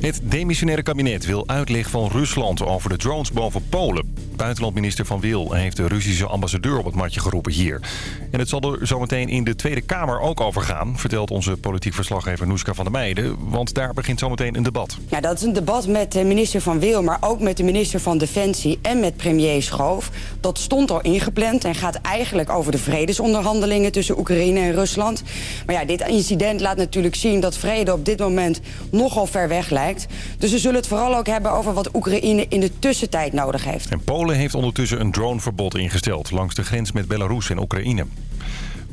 Het demissionaire kabinet wil uitleg van Rusland over de drones boven Polen. Buitenlandminister Van Wil heeft de Russische ambassadeur op het matje geroepen hier. En het zal er zometeen in de Tweede Kamer ook over gaan... vertelt onze politiek verslaggever Noeska van der Meijden. Want daar begint zometeen een debat. Ja, dat is een debat met de minister Van Wil... maar ook met de minister van Defensie en met premier Schoof. Dat stond al ingepland en gaat eigenlijk over de vredesonderhandelingen... tussen Oekraïne en Rusland. Maar ja, dit incident laat natuurlijk zien dat vrede op dit moment nogal ver weg lijkt. Dus we zullen het vooral ook hebben over wat Oekraïne in de tussentijd nodig heeft. En Polen heeft ondertussen een droneverbod ingesteld... langs de grens met Belarus en Oekraïne.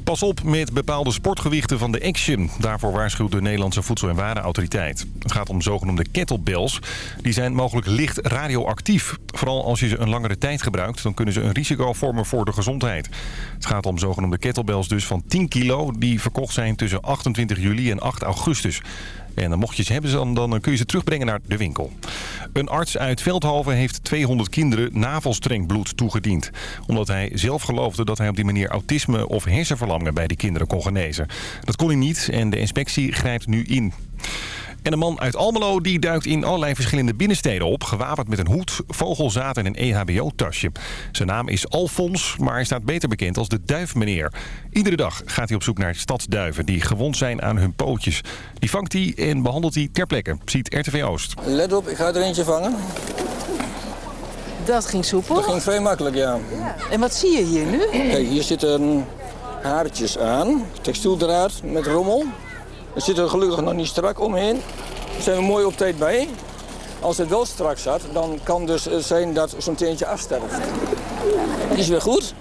Pas op met bepaalde sportgewichten van de Action. Daarvoor waarschuwt de Nederlandse Voedsel- en Warenautoriteit. Het gaat om zogenoemde kettlebells. Die zijn mogelijk licht radioactief. Vooral als je ze een langere tijd gebruikt... dan kunnen ze een risico vormen voor de gezondheid. Het gaat om zogenoemde kettlebells dus van 10 kilo... die verkocht zijn tussen 28 juli en 8 augustus. En dan mocht je ze hebben, dan, dan kun je ze terugbrengen naar de winkel. Een arts uit Veldhoven heeft 200 kinderen navelstrengbloed toegediend. Omdat hij zelf geloofde dat hij op die manier autisme of hersenverlammingen bij die kinderen kon genezen. Dat kon hij niet en de inspectie grijpt nu in. En een man uit Almelo die duikt in allerlei verschillende binnensteden op... gewapend met een hoed, vogelzaad en een EHBO-tasje. Zijn naam is Alfons, maar hij staat beter bekend als de duifmeneer. Iedere dag gaat hij op zoek naar stadsduiven die gewond zijn aan hun pootjes. Die vangt hij en behandelt hij ter plekke, ziet RTV Oost. Let op, ik ga er eentje vangen. Dat ging soepel. Dat ging vrij makkelijk, ja. En wat zie je hier nu? Kijk, hier zitten haartjes aan. Textieldraad met rommel. Er zit er gelukkig nog niet strak omheen. Daar zijn we mooi op tijd bij. Als het wel strak zat, dan kan dus zijn dat zo'n teentje afsterft. Die is weer goed.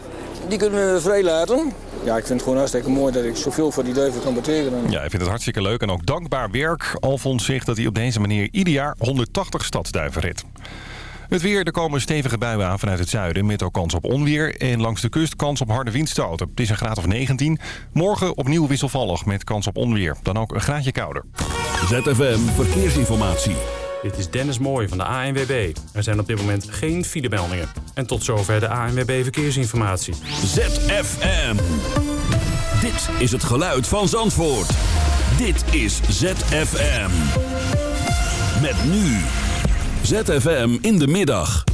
Die kunnen we vrijlaten. Ja, ik vind het gewoon hartstikke mooi dat ik zoveel voor die duiven kan betekenen. Ja, hij vindt het hartstikke leuk en ook dankbaar werk. Alfons zegt dat hij op deze manier ieder jaar 180 stadsduiven redt. Het weer, er komen stevige buien aan vanuit het zuiden... met ook kans op onweer en langs de kust kans op harde windstoten. Het is een graad of 19. Morgen opnieuw wisselvallig met kans op onweer. Dan ook een graadje kouder. ZFM Verkeersinformatie. Dit is Dennis Mooij van de ANWB. Er zijn op dit moment geen filemeldingen. En tot zover de ANWB Verkeersinformatie. ZFM. Dit is het geluid van Zandvoort. Dit is ZFM. Met nu. ZFM in de middag.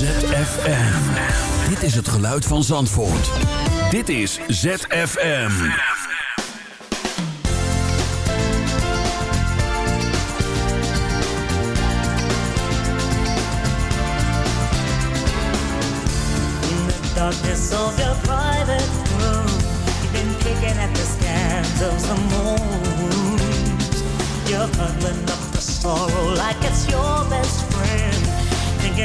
ZFM. Dit is het geluid van Zandvoort. Dit is ZFM. In the darkness of your private room You've been kicking at the scans of the moon You're huddling up the sorrow like it's your best friend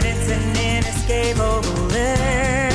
thinking it's an inescapable list.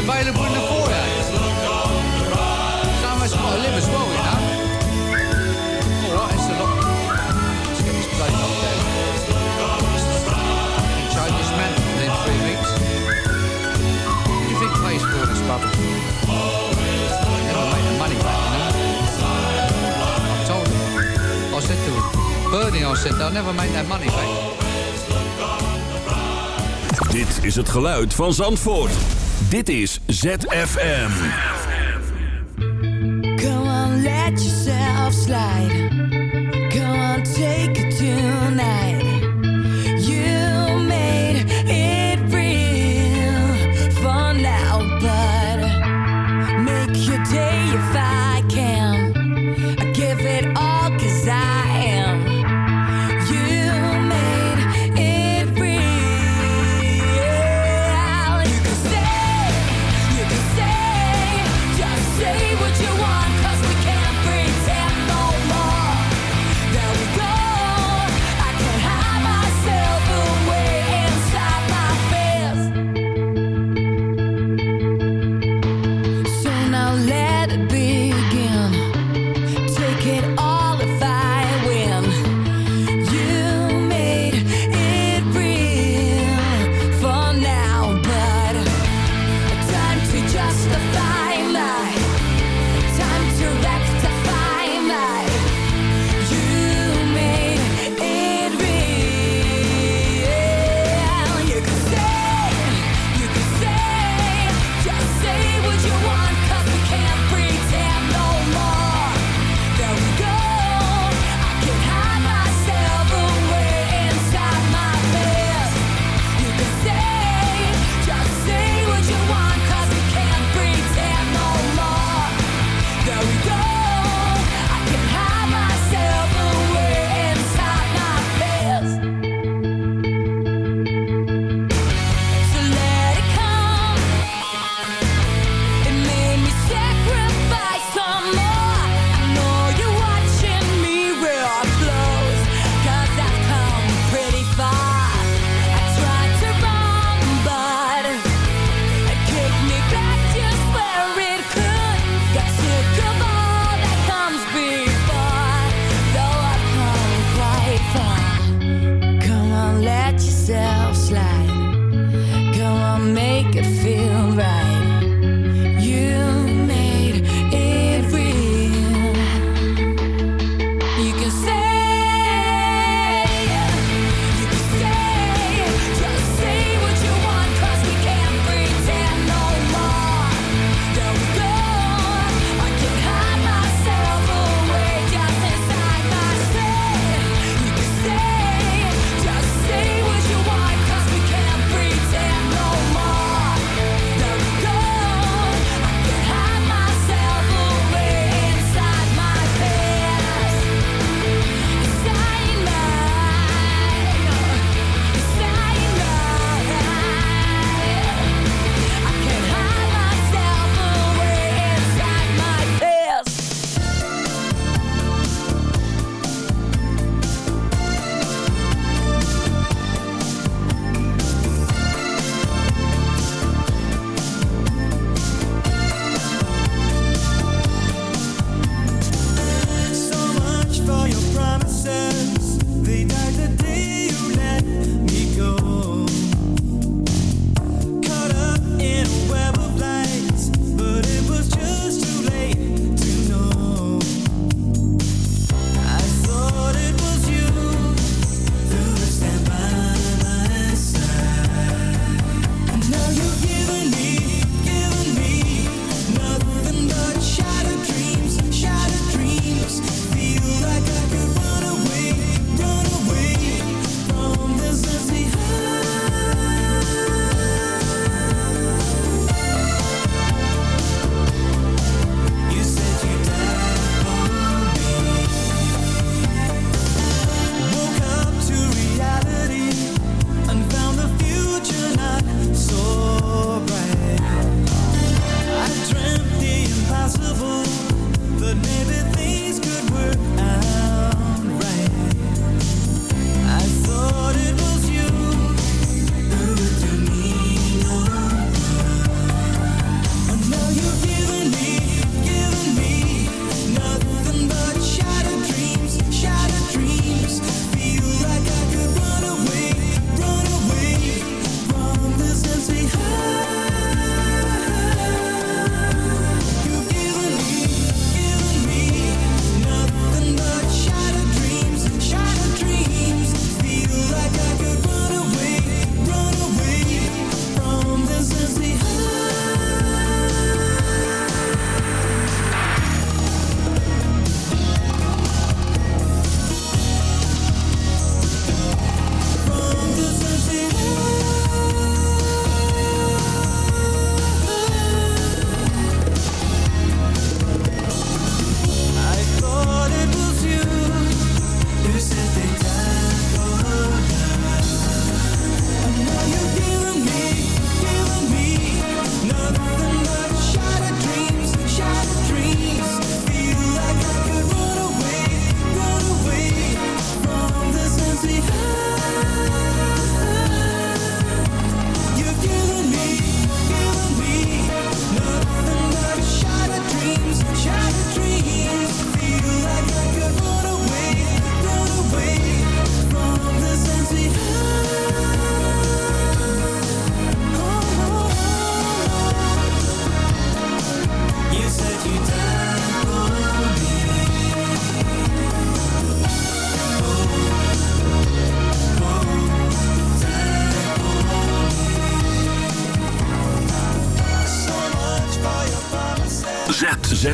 available in the foyer. Some of us got to live as well, you know. All right, it's a lot. Let's get this knocked down. You change this man within three weeks. What do you think pays for this rubbish? Never make the money back, you know. I told him. I said to him, Bernie, I said, they'll never make that money back. Dit is het geluid van Zandvoort. Dit is ZFM. Come on, let yourself slide.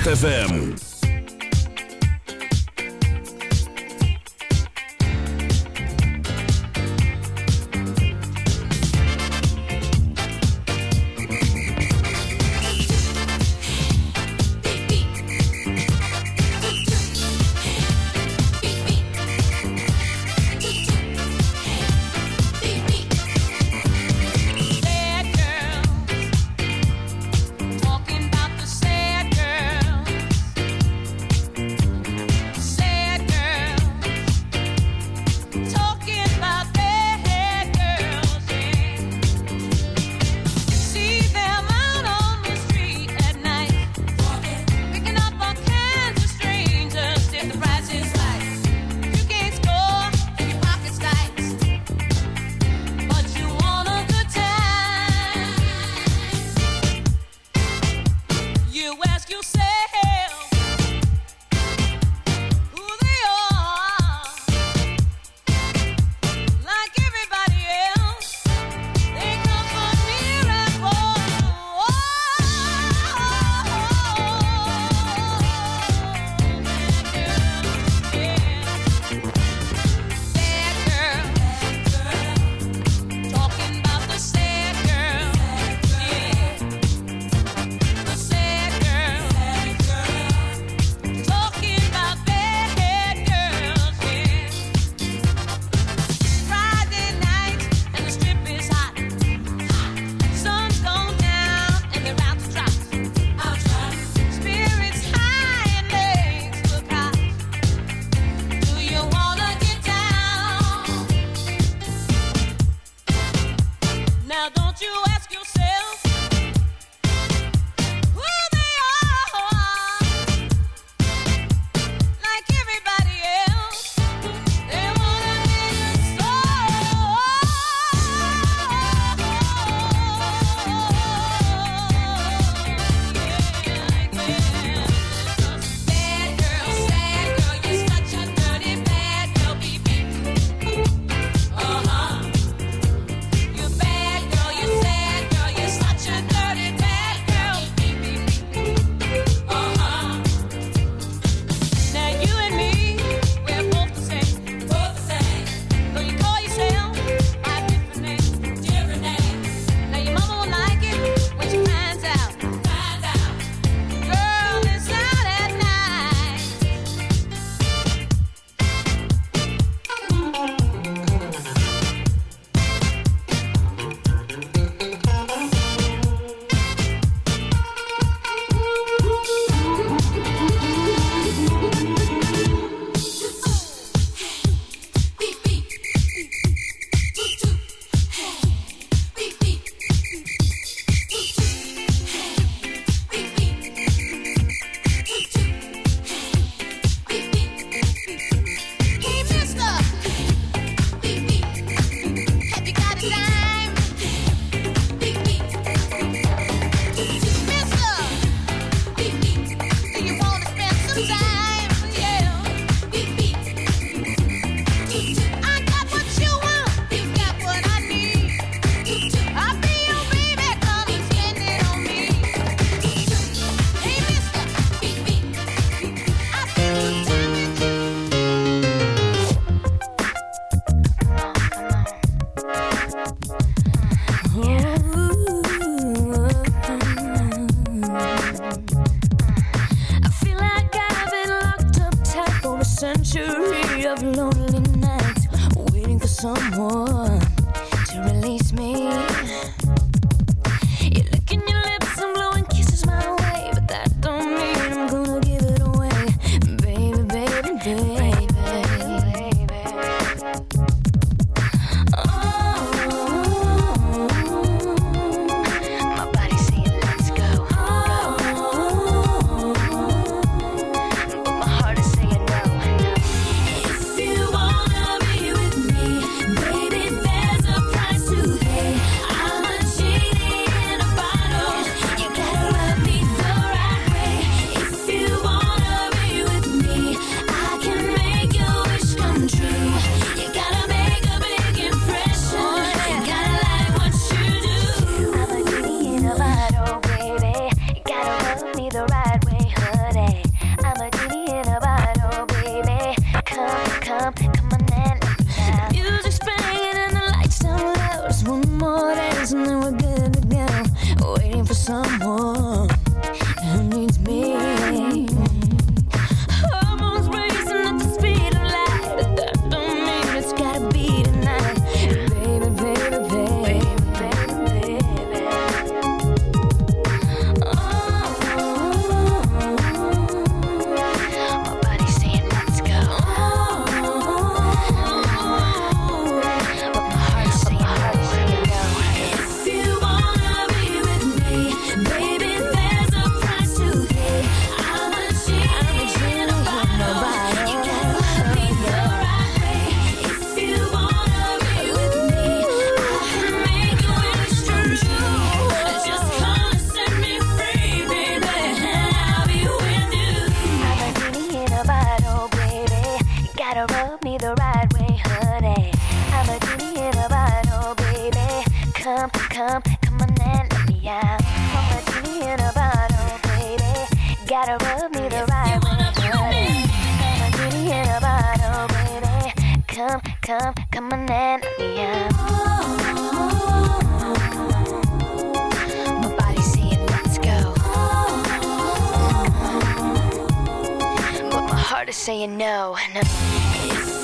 ZFM.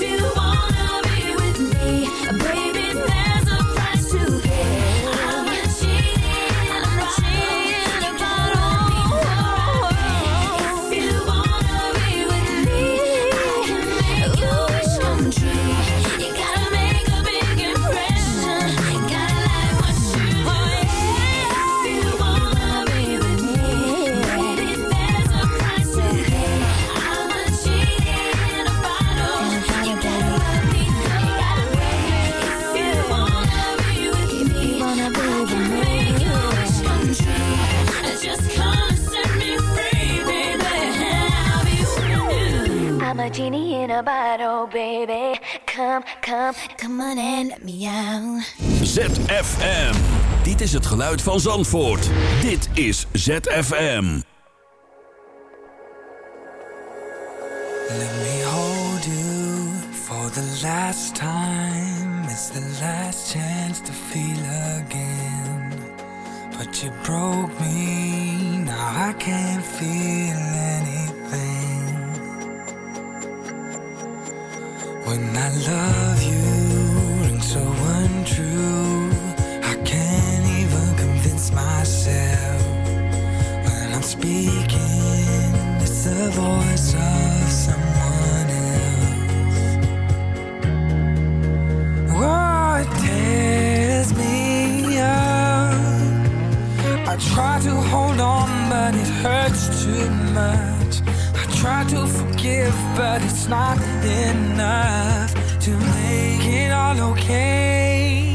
you wanna ZFM. Dit is het geluid van Zandvoort. Dit is ZFM. Let me hold you for the last time. It's the last chance to feel again. But you broke me, now I can't feel anything. When I love you. so untrue. I can't even convince myself when I'm speaking. It's the voice of someone else. Oh, tears me up. I try to hold on, but it hurts too much. I try to forgive, but it's not enough to make it all okay.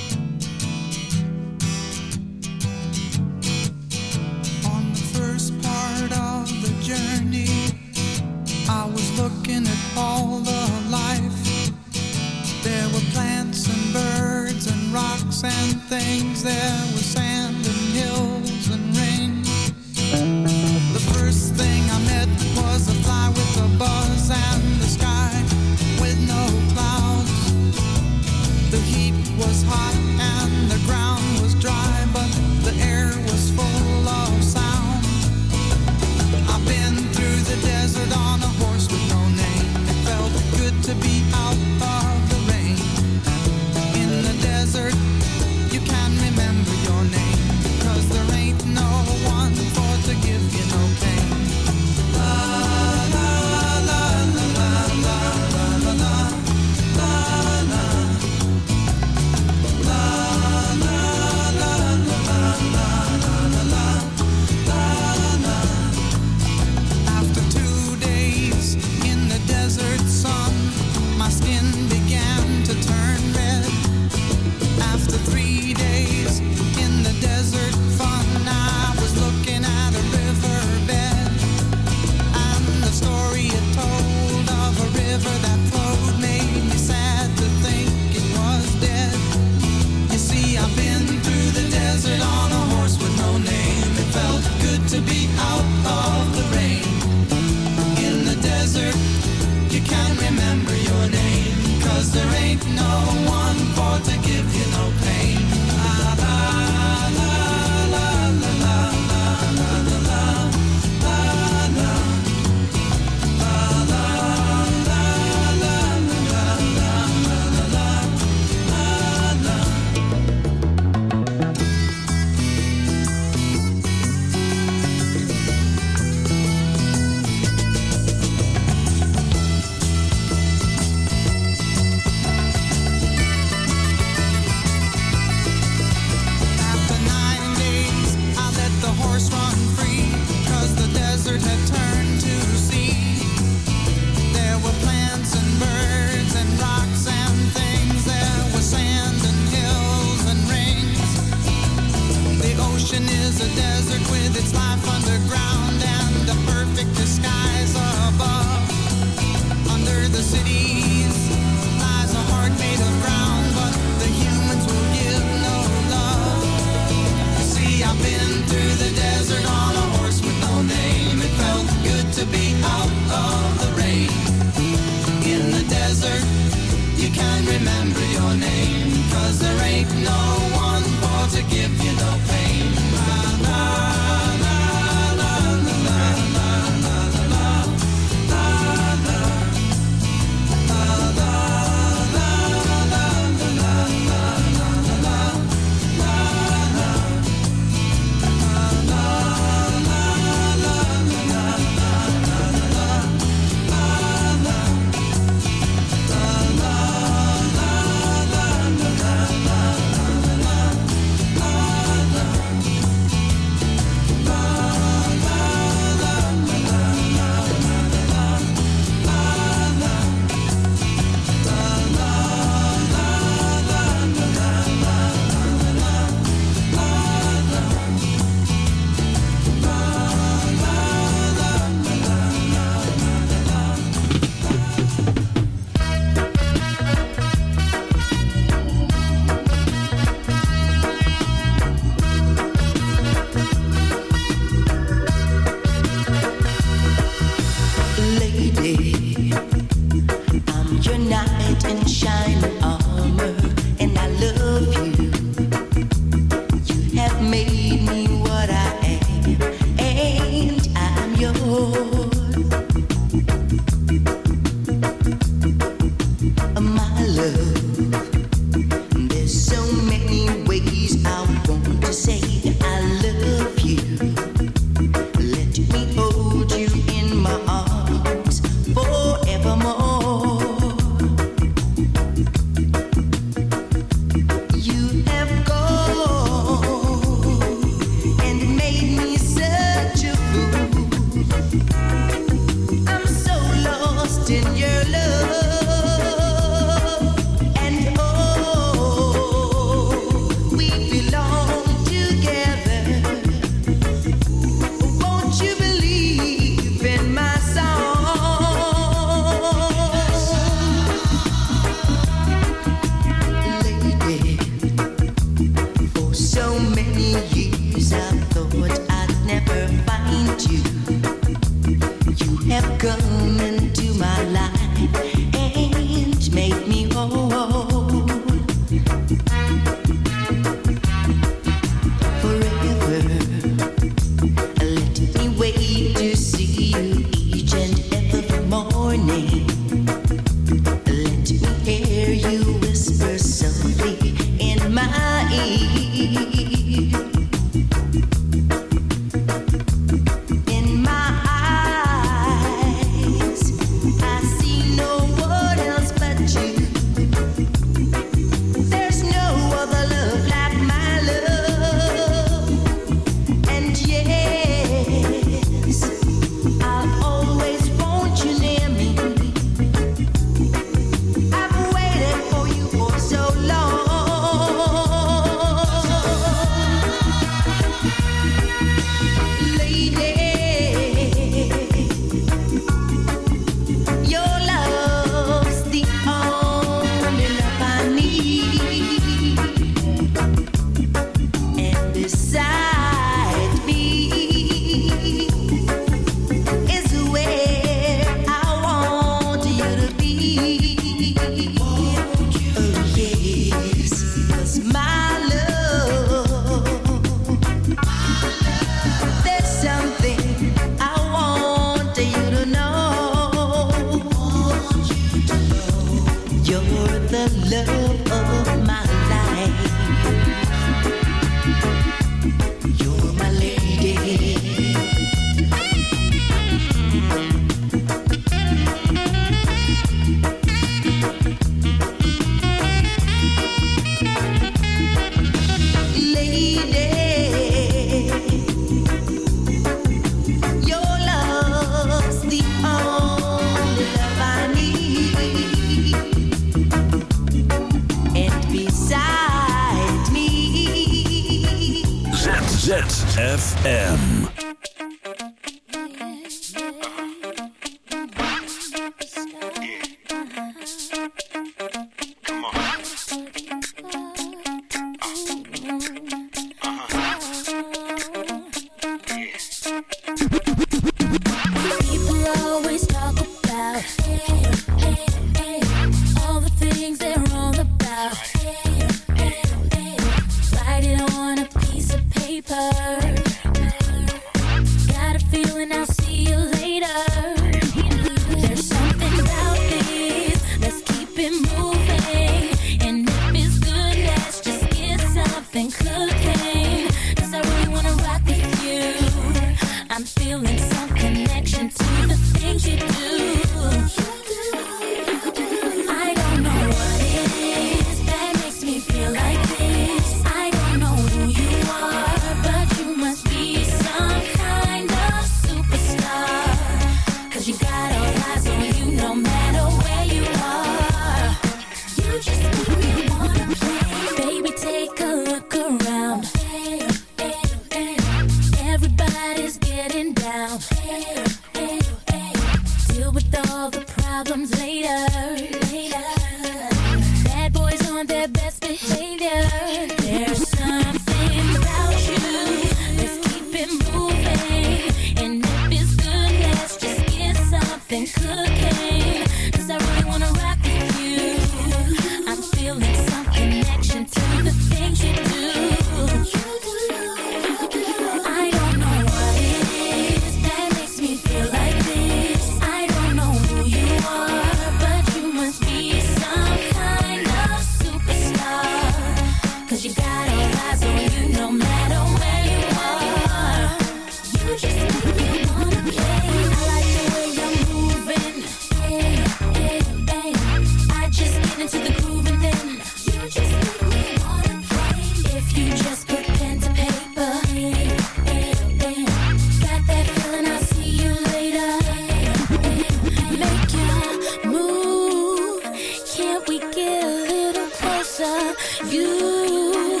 a little closer. You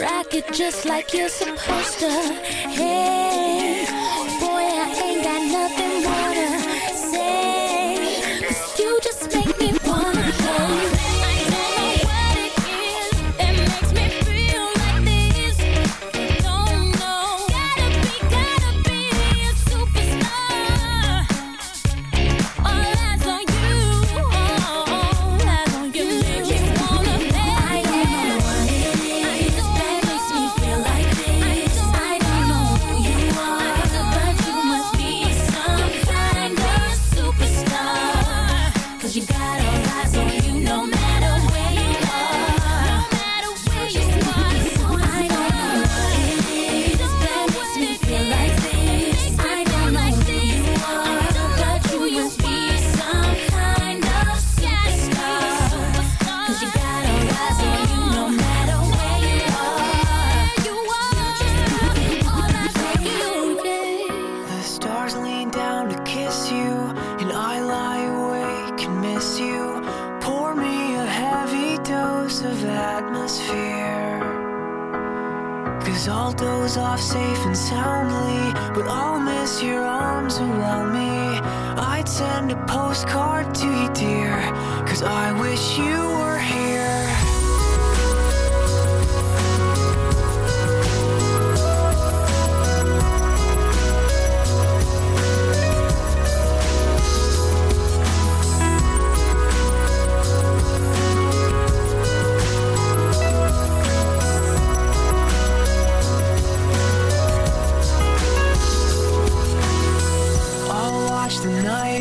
rock it just like you're supposed to. Hey.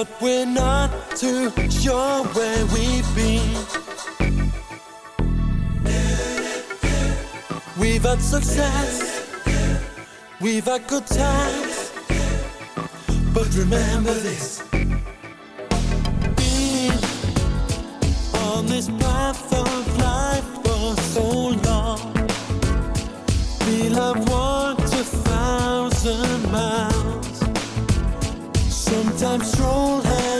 But we're not too sure where we've been. We've had success, we've had good times, but remember this. Being on this path of life for so long, feel I've walked a thousand miles. Sometimes stroll hand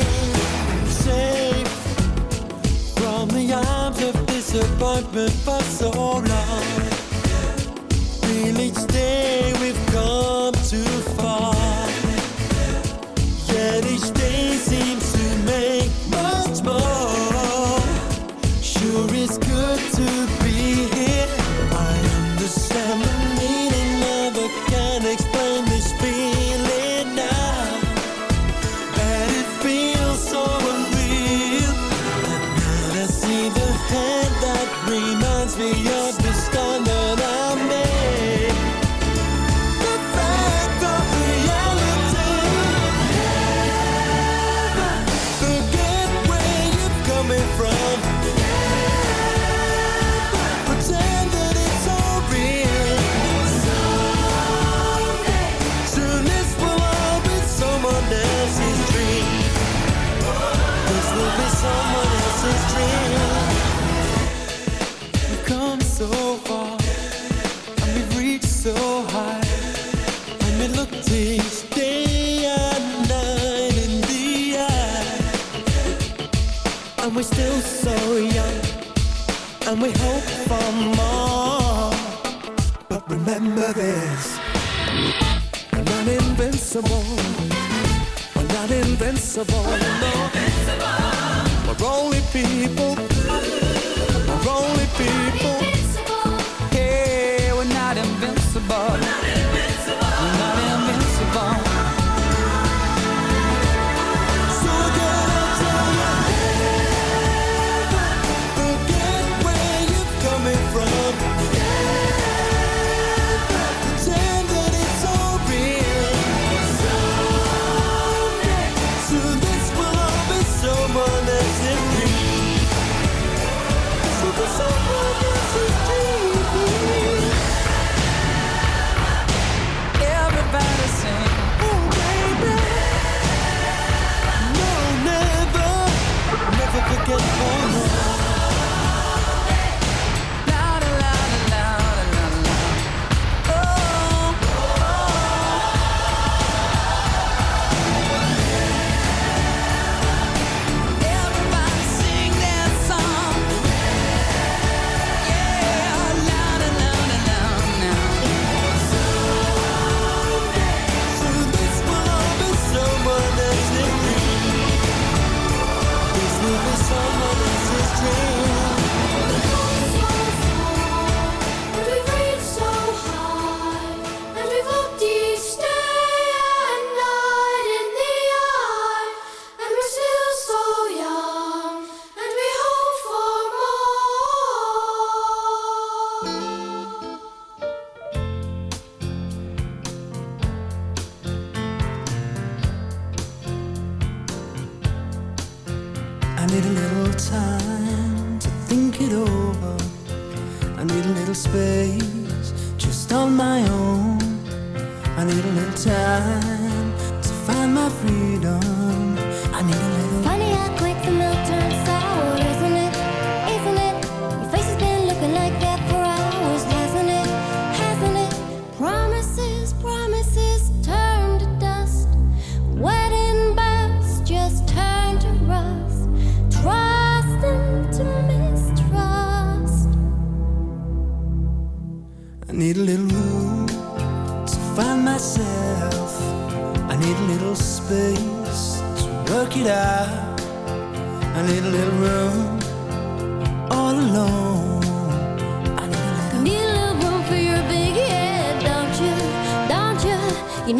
disappointment for so long. Till each day.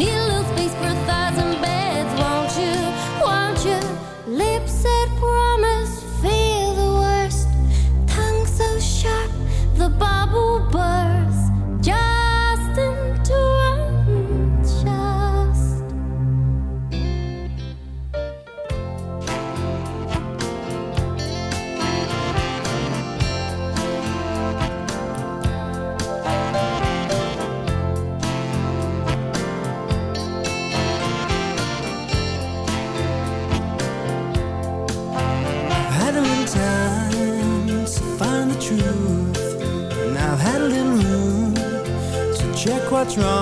you what's wrong